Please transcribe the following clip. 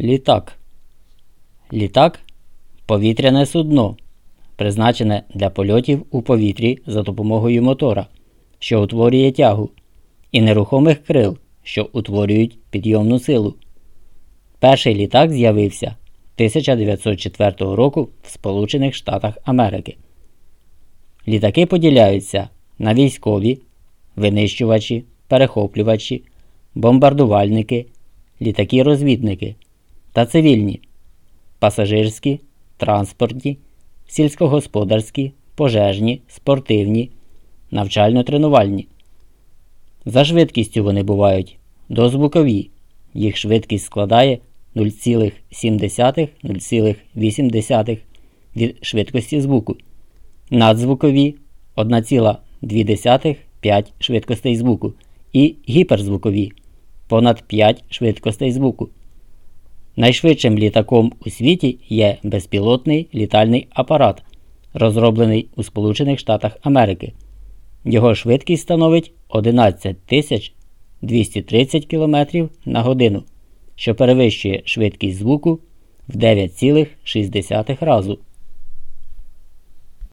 Літак. Літак повітряне судно, призначене для польотів у повітрі за допомогою мотора, що утворює тягу, і нерухомих крил, що утворюють підйомну силу. Перший літак з'явився 1904 року в Сполучених Штатах Америки. Літаки поділяються на військові, винищувачі, перехоплювачі, бомбардувальники, літаки-розвідники та цивільні, пасажирські, транспортні, сільськогосподарські, пожежні, спортивні, навчально-тренувальні. За швидкістю вони бувають дозвукові. Їх швидкість складає 0,7-0,8 від швидкості звуку. Надзвукові 1,2 5 швидкостей звуку і гіперзвукові понад 5 швидкостей звуку. Найшвидшим літаком у світі є безпілотний літальний апарат, розроблений у Сполучених Штатах Америки. Його швидкість становить 11 230 км на годину, що перевищує швидкість звуку в 9,6 разу.